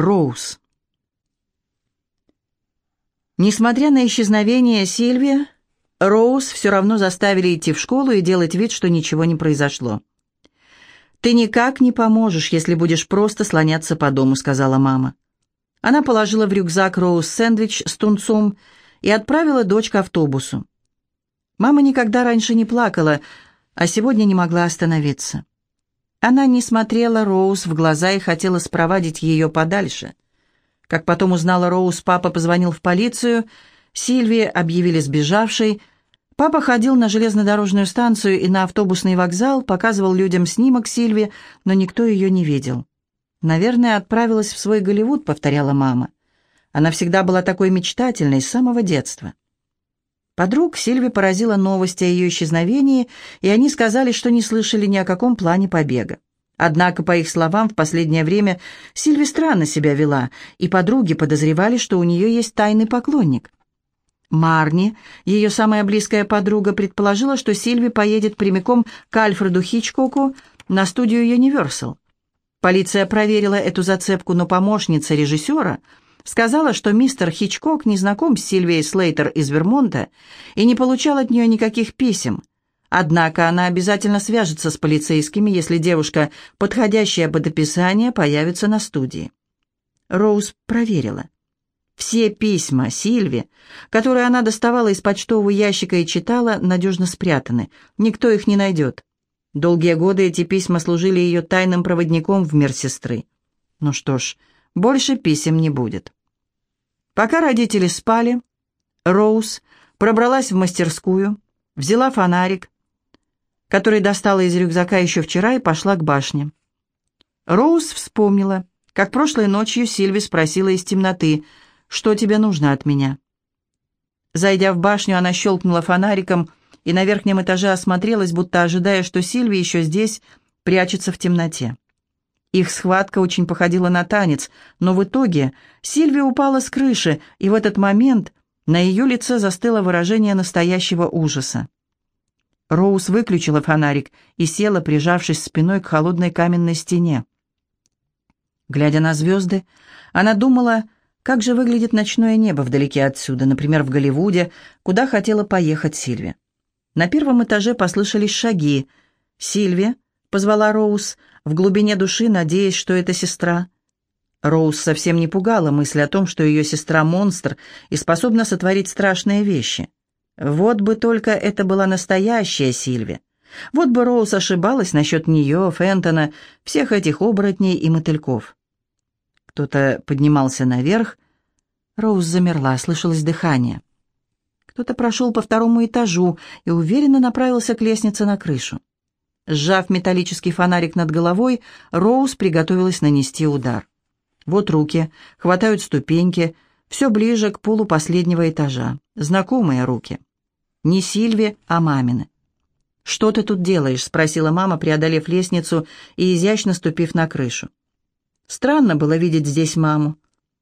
Роуз. Несмотря на исчезновение Сильви, Роуз все равно заставили идти в школу и делать вид, что ничего не произошло. «Ты никак не поможешь, если будешь просто слоняться по дому», — сказала мама. Она положила в рюкзак Роуз сэндвич с тунцом и отправила дочь к автобусу. Мама никогда раньше не плакала, а сегодня не могла остановиться. Она не смотрела Роуз в глаза и хотела спровадить ее подальше. Как потом узнала Роуз, папа позвонил в полицию, Сильвии объявили сбежавшей. Папа ходил на железнодорожную станцию и на автобусный вокзал, показывал людям снимок Сильви, но никто ее не видел. «Наверное, отправилась в свой Голливуд», — повторяла мама. Она всегда была такой мечтательной с самого детства. Подруг Сильви поразила новость о ее исчезновении, и они сказали, что не слышали ни о каком плане побега. Однако, по их словам, в последнее время Сильви странно себя вела, и подруги подозревали, что у нее есть тайный поклонник. Марни, ее самая близкая подруга, предположила, что Сильви поедет прямиком к Альфреду Хичкоку на студию Universal. Полиция проверила эту зацепку, но помощница режиссера – Сказала, что мистер Хичкок не знаком с Сильвией Слейтер из Вермонта и не получал от нее никаких писем. Однако она обязательно свяжется с полицейскими, если девушка, подходящая под описание, появится на студии. Роуз проверила. Все письма Сильви, которые она доставала из почтового ящика и читала, надежно спрятаны. Никто их не найдет. Долгие годы эти письма служили ее тайным проводником в мир сестры. Ну что ж, больше писем не будет. Пока родители спали, Роуз пробралась в мастерскую, взяла фонарик, который достала из рюкзака еще вчера, и пошла к башне. Роуз вспомнила, как прошлой ночью Сильви спросила из темноты, «Что тебе нужно от меня?» Зайдя в башню, она щелкнула фонариком и на верхнем этаже осмотрелась, будто ожидая, что Сильви еще здесь прячется в темноте. Их схватка очень походила на танец, но в итоге Сильвия упала с крыши, и в этот момент на ее лице застыло выражение настоящего ужаса. Роуз выключила фонарик и села, прижавшись спиной к холодной каменной стене. Глядя на звезды, она думала, как же выглядит ночное небо вдалеке отсюда, например, в Голливуде, куда хотела поехать Сильвия. На первом этаже послышались шаги. «Сильвия», — позвала Роуз, в глубине души надеясь, что это сестра. Роуз совсем не пугала мысль о том, что ее сестра монстр и способна сотворить страшные вещи. Вот бы только это была настоящая Сильви. Вот бы Роуз ошибалась насчет нее, Фентона, всех этих оборотней и мотыльков. Кто-то поднимался наверх. Роуз замерла, слышалось дыхание. Кто-то прошел по второму этажу и уверенно направился к лестнице на крышу. Сжав металлический фонарик над головой, Роуз приготовилась нанести удар. Вот руки, хватают ступеньки, все ближе к полу последнего этажа. Знакомые руки. Не Сильви, а мамины. «Что ты тут делаешь?» — спросила мама, преодолев лестницу и изящно ступив на крышу. Странно было видеть здесь маму.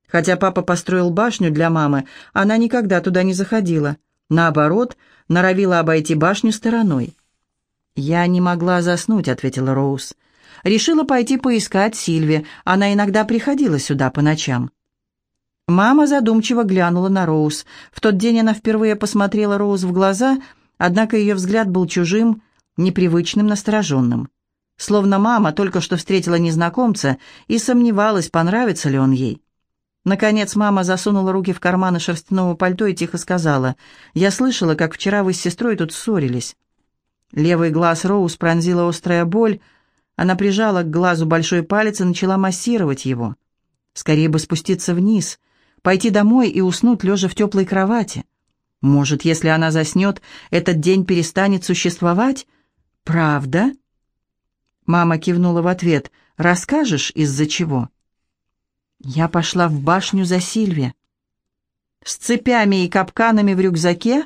Хотя папа построил башню для мамы, она никогда туда не заходила. Наоборот, норовила обойти башню стороной. «Я не могла заснуть», — ответила Роуз. «Решила пойти поискать Сильви. Она иногда приходила сюда по ночам». Мама задумчиво глянула на Роуз. В тот день она впервые посмотрела Роуз в глаза, однако ее взгляд был чужим, непривычным, настороженным. Словно мама только что встретила незнакомца и сомневалась, понравится ли он ей. Наконец мама засунула руки в карманы шерстяного пальто и тихо сказала, «Я слышала, как вчера вы с сестрой тут ссорились». Левый глаз Роуз пронзила острая боль. Она прижала к глазу большой палец и начала массировать его. Скорее бы спуститься вниз, пойти домой и уснуть, лежа в теплой кровати. Может, если она заснет, этот день перестанет существовать? Правда? Мама кивнула в ответ. «Расскажешь, из-за чего?» Я пошла в башню за Сильвия. С цепями и капканами в рюкзаке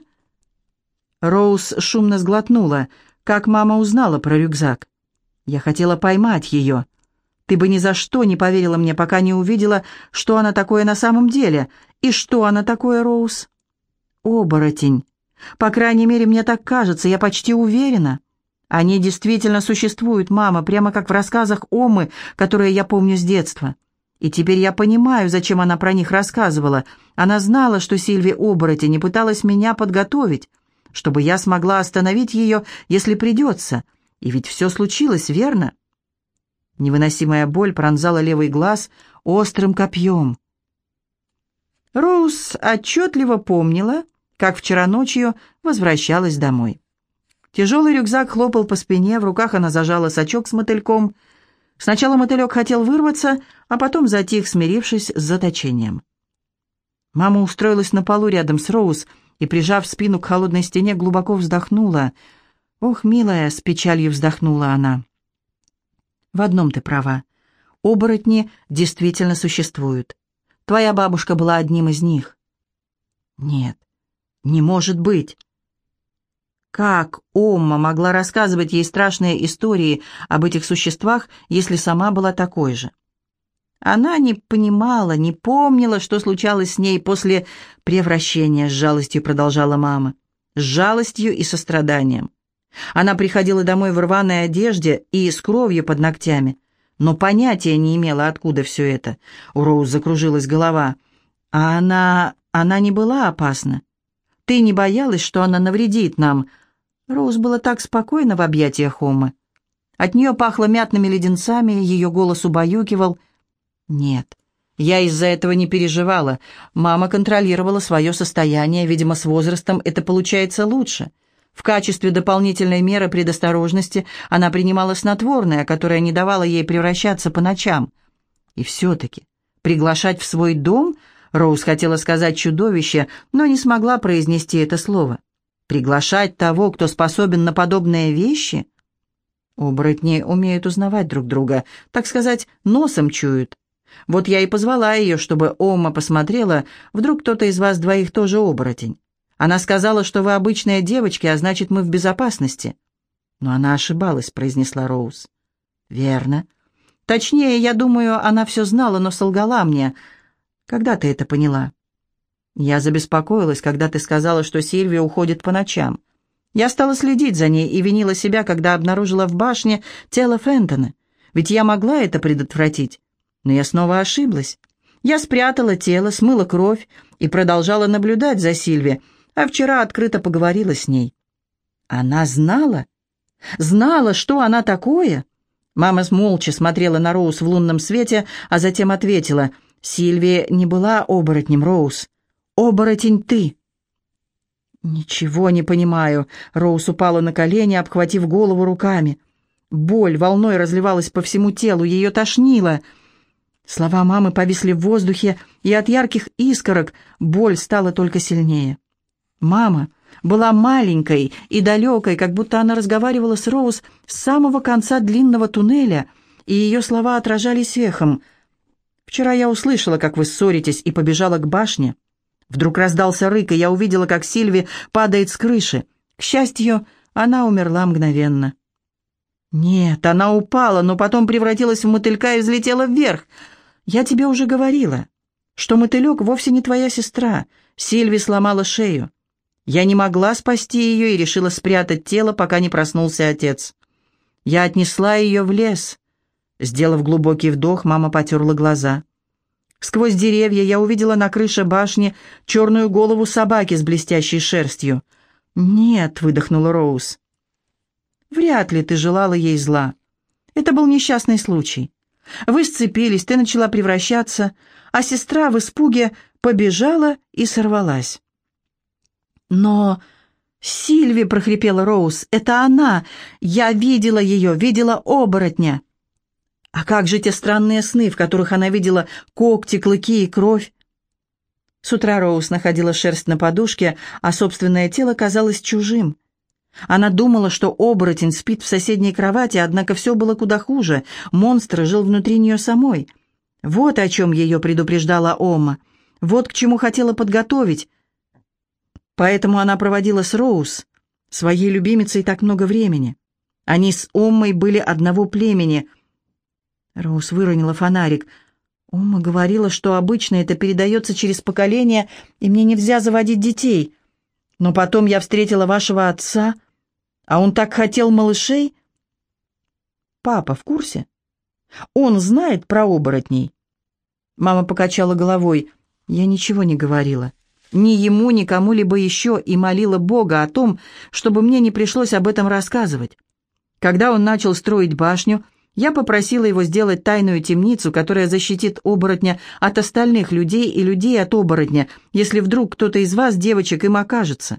Роуз шумно сглотнула. Как мама узнала про рюкзак? Я хотела поймать ее. Ты бы ни за что не поверила мне, пока не увидела, что она такое на самом деле. И что она такое, Роуз? Оборотень. По крайней мере, мне так кажется, я почти уверена. Они действительно существуют, мама, прямо как в рассказах Омы, которые я помню с детства. И теперь я понимаю, зачем она про них рассказывала. Она знала, что Сильви оборотень, и пыталась меня подготовить, чтобы я смогла остановить ее, если придется. И ведь все случилось, верно? Невыносимая боль пронзала левый глаз острым копьем. Роуз отчетливо помнила, как вчера ночью возвращалась домой. Тяжелый рюкзак хлопал по спине, в руках она зажала сачок с мотыльком. Сначала мотылек хотел вырваться, а потом затих, смирившись с заточением. Мама устроилась на полу рядом с Роуз и, прижав спину к холодной стене, глубоко вздохнула. «Ох, милая!» — с печалью вздохнула она. «В одном ты права. Оборотни действительно существуют. Твоя бабушка была одним из них». «Нет, не может быть!» Как Омма могла рассказывать ей страшные истории об этих существах, если сама была такой же? Она не понимала, не помнила, что случалось с ней после превращения, с жалостью продолжала мама. С жалостью и состраданием. Она приходила домой в рваной одежде и с кровью под ногтями, но понятия не имела, откуда все это. У Роуз закружилась голова. А она... она не была опасна. Ты не боялась, что она навредит нам?» Роуз была так спокойна в объятиях Омы. От нее пахло мятными леденцами, ее голос убаюкивал. «Нет, я из-за этого не переживала. Мама контролировала свое состояние, видимо, с возрастом это получается лучше. В качестве дополнительной меры предосторожности она принимала снотворное, которое не давало ей превращаться по ночам. И все-таки приглашать в свой дом Роуз хотела сказать чудовище, но не смогла произнести это слово. Приглашать того, кто способен на подобные вещи? Оборотни умеют узнавать друг друга, так сказать, носом чуют. Вот я и позвала ее, чтобы Ома посмотрела, вдруг кто-то из вас двоих тоже оборотень. Она сказала, что вы обычные девочки, а значит, мы в безопасности. Но она ошибалась, произнесла Роуз. Верно. Точнее, я думаю, она все знала, но солгала мне. Когда ты это поняла? Я забеспокоилась, когда ты сказала, что Сильвия уходит по ночам. Я стала следить за ней и винила себя, когда обнаружила в башне тело Фентона. Ведь я могла это предотвратить. Но я снова ошиблась. Я спрятала тело, смыла кровь и продолжала наблюдать за Сильвией, а вчера открыто поговорила с ней. Она знала? Знала, что она такое? Мама молча смотрела на Роуз в лунном свете, а затем ответила, «Сильвия не была оборотнем, Роуз. Оборотень ты». «Ничего не понимаю», — Роуз упала на колени, обхватив голову руками. Боль волной разливалась по всему телу, ее тошнило. Слова мамы повисли в воздухе, и от ярких искорок боль стала только сильнее. Мама была маленькой и далекой, как будто она разговаривала с Роуз с самого конца длинного туннеля, и ее слова отражались эхом. «Вчера я услышала, как вы ссоритесь, и побежала к башне. Вдруг раздался рык, и я увидела, как Сильви падает с крыши. К счастью, она умерла мгновенно». «Нет, она упала, но потом превратилась в мотылька и взлетела вверх. Я тебе уже говорила, что мотылек вовсе не твоя сестра. Сильви сломала шею. Я не могла спасти ее и решила спрятать тело, пока не проснулся отец. Я отнесла ее в лес. Сделав глубокий вдох, мама потерла глаза. Сквозь деревья я увидела на крыше башни черную голову собаки с блестящей шерстью. «Нет», — выдохнула Роуз. «Вряд ли ты желала ей зла. Это был несчастный случай. Вы сцепились, ты начала превращаться, а сестра в испуге побежала и сорвалась. «Но...» «Сильви!» — прохрипела Роуз. «Это она! Я видела ее, видела оборотня!» «А как же те странные сны, в которых она видела когти, клыки и кровь?» С утра Роуз находила шерсть на подушке, а собственное тело казалось чужим. Она думала, что оборотень спит в соседней кровати, однако все было куда хуже. Монстр жил внутри нее самой. Вот о чем ее предупреждала Ома. Вот к чему хотела подготовить. Поэтому она проводила с Роуз, своей любимицей, так много времени. Они с Оммой были одного племени. Роуз выронила фонарик. Омма говорила, что обычно это передается через поколение, и мне нельзя заводить детей. Но потом я встретила вашего отца, а он так хотел малышей. Папа в курсе? Он знает про оборотней. Мама покачала головой. Я ничего не говорила. Ни ему, ни кому-либо еще и молила Бога о том, чтобы мне не пришлось об этом рассказывать. Когда он начал строить башню, я попросила его сделать тайную темницу, которая защитит оборотня от остальных людей и людей от оборотня, если вдруг кто-то из вас, девочек, им окажется.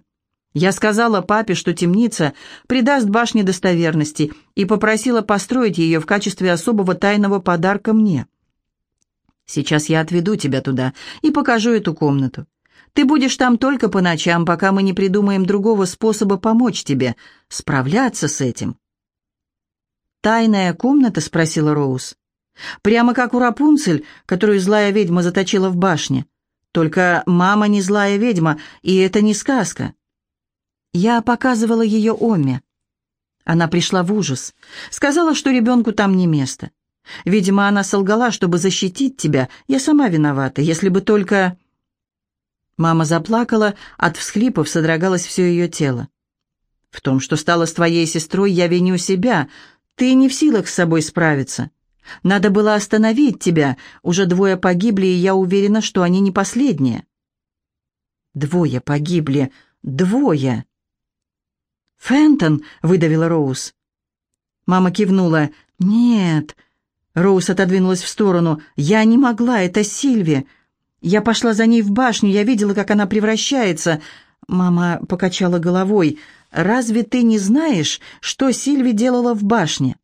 Я сказала папе, что темница придаст башне достоверности, и попросила построить ее в качестве особого тайного подарка мне. Сейчас я отведу тебя туда и покажу эту комнату. Ты будешь там только по ночам, пока мы не придумаем другого способа помочь тебе справляться с этим. «Тайная комната?» — спросила Роуз. «Прямо как у Рапунцель, которую злая ведьма заточила в башне. Только мама не злая ведьма, и это не сказка». Я показывала ее Оме. Она пришла в ужас. Сказала, что ребенку там не место. Видимо, она солгала, чтобы защитить тебя. Я сама виновата, если бы только... Мама заплакала, от всхлипов содрогалось все ее тело. «В том, что стала с твоей сестрой, я виню себя. Ты не в силах с собой справиться. Надо было остановить тебя. Уже двое погибли, и я уверена, что они не последние». «Двое погибли. Двое!» «Фентон!» — выдавила Роуз. Мама кивнула. «Нет». Роуз отодвинулась в сторону. «Я не могла, это Сильви. Я пошла за ней в башню, я видела, как она превращается». Мама покачала головой. «Разве ты не знаешь, что Сильви делала в башне?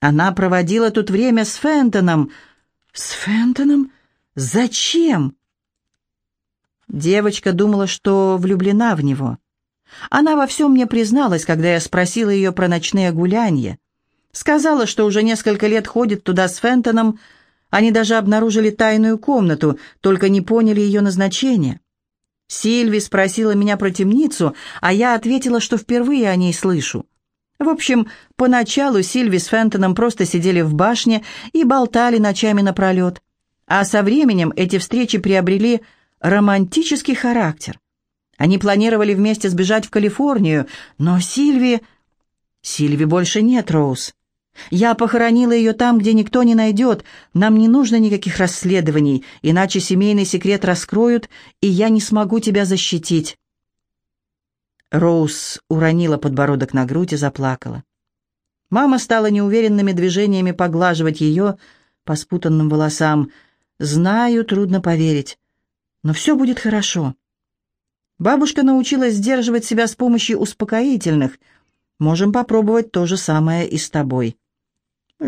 Она проводила тут время с Фентоном». «С Фентоном? Зачем?» Девочка думала, что влюблена в него. Она во всем мне призналась, когда я спросила ее про ночные гулянья. Сказала, что уже несколько лет ходит туда с Фентоном. Они даже обнаружили тайную комнату, только не поняли ее назначения. Сильви спросила меня про темницу, а я ответила, что впервые о ней слышу. В общем, поначалу Сильви с Фентоном просто сидели в башне и болтали ночами напролет. А со временем эти встречи приобрели романтический характер. Они планировали вместе сбежать в Калифорнию, но Сильви... Сильви больше нет, Роуз. Я похоронила ее там, где никто не найдет. Нам не нужно никаких расследований, иначе семейный секрет раскроют, и я не смогу тебя защитить». Роуз уронила подбородок на грудь и заплакала. Мама стала неуверенными движениями поглаживать ее по спутанным волосам. «Знаю, трудно поверить, но все будет хорошо». Бабушка научилась сдерживать себя с помощью успокоительных. Можем попробовать то же самое и с тобой.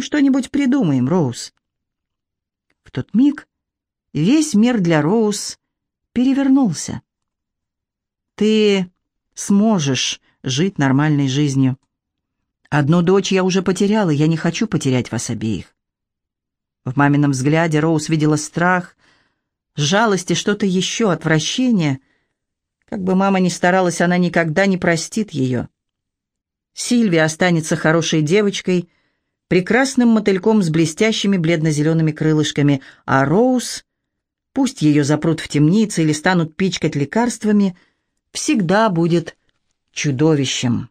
Что-нибудь придумаем, Роуз». В тот миг весь мир для Роуз перевернулся. «Ты сможешь жить нормальной жизнью. Одну дочь я уже потеряла, я не хочу потерять вас обеих». В мамином взгляде Роуз видела страх, жалость и что-то еще, отвращение. Как бы мама ни старалась, она никогда не простит ее. Сильвия останется хорошей девочкой — прекрасным мотыльком с блестящими бледно-зелеными крылышками, а Роуз, пусть ее запрут в темнице или станут пичкать лекарствами, всегда будет чудовищем.